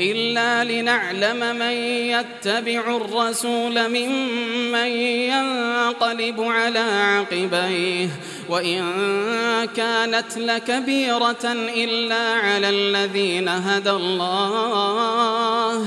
إلا لنعلم من يتبع الرسول ممن ينقلب على عقبيه. وإن كانت لكبيرة إلا على الذين هدى الله.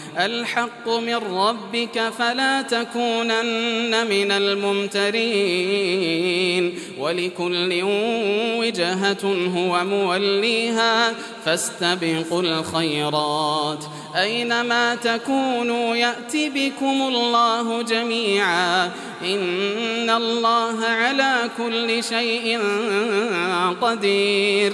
الحق من ربك فلا تكونن من الممترين ولكل وجهة هو موليها فاستبقوا الخيرات أينما تكونوا يأتي بكم الله جميعا إن الله على كل شيء قدير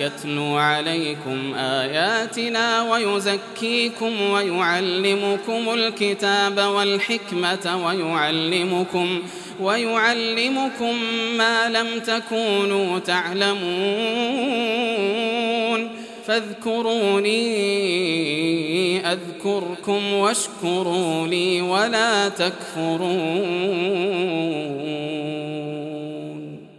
يتلو عليكم آياتنا ويزكيكم ويعلمكم الكتاب والحكمة ويعلمكم ويعلمكم ما لم تكونوا تعلمون فاذكروني أذكركم واشكروا لي ولا تكفرون